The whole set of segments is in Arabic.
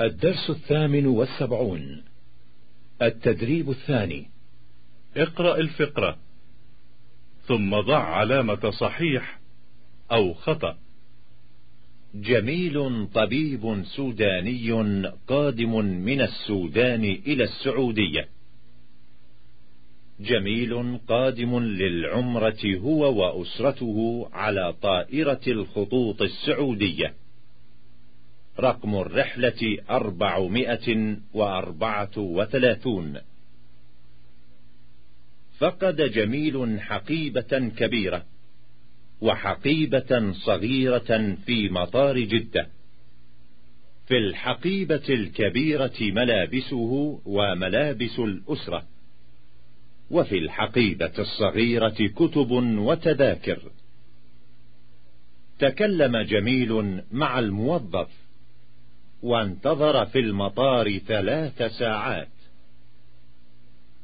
الدرس الثامن والسبعون. التدريب الثاني. اقرأ الفقرة. ثم ضع علامة صحيح أو خطأ. جميل طبيب سوداني قادم من السودان إلى السعودية. جميل قادم للعمرة هو وأسرته على طائرة الخطوط السعودية. رقم الرحلة أربعمائة وأربعة وثلاثون. فقد جميل حقيبة كبيرة وحقيبة صغيرة في مطار جدة. في الحقيبة الكبيرة ملابسه وملابس الأسرة وفي الحقيبة الصغيرة كتب وتذاكر. تكلم جميل مع الموظف. وانتظر في المطار ثلاث ساعات.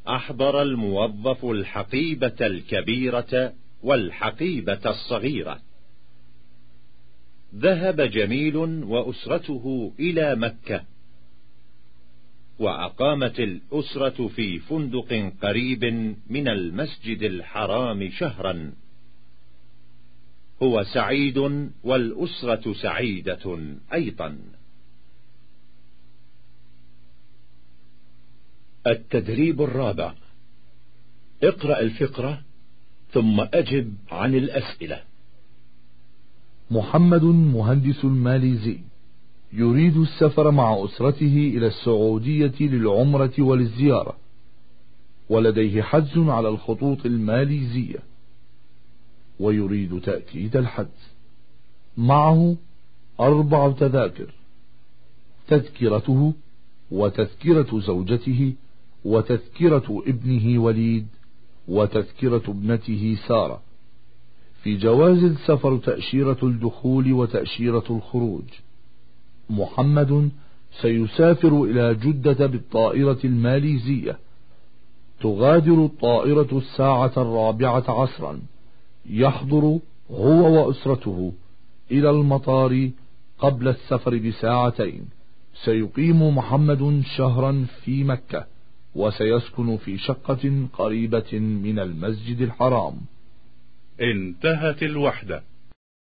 أحضر الموظف الحقيبة الكبيرة والحقيبة الصغيرة. ذهب جميل وأسرته إلى مكة. وأقامت الأسرة في فندق قريب من المسجد الحرام شهرا. هو سعيد والأسرة سعيدة أيضا. التدريب الرابع. اقرأ الفقرة ثم أجب عن الأسئلة. محمد مهندس ماليزي يريد السفر مع أسرته إلى السعودية للعمرة وللزيارة. ولديه حجز على الخطوط الماليزية. ويريد تأكيد الحجز. معه أربع تذاكر. تذكرته وتذكرة زوجته وتذكرة ابنه وليد وتذكرة ابنته سارة. في جواز السفر تأشيرة الدخول وتأشيرة الخروج. محمد سيسافر إلى جدة بالطائرة الماليزية. تغادر الطائرة الساعة الرابعة عصرا. يحضر هو وأسرته إلى المطار قبل السفر بساعتين. سيقيم محمد شهرا في مكة. وسيسكن في شقة قريبة من المسجد الحرام. انتهت الوحدة.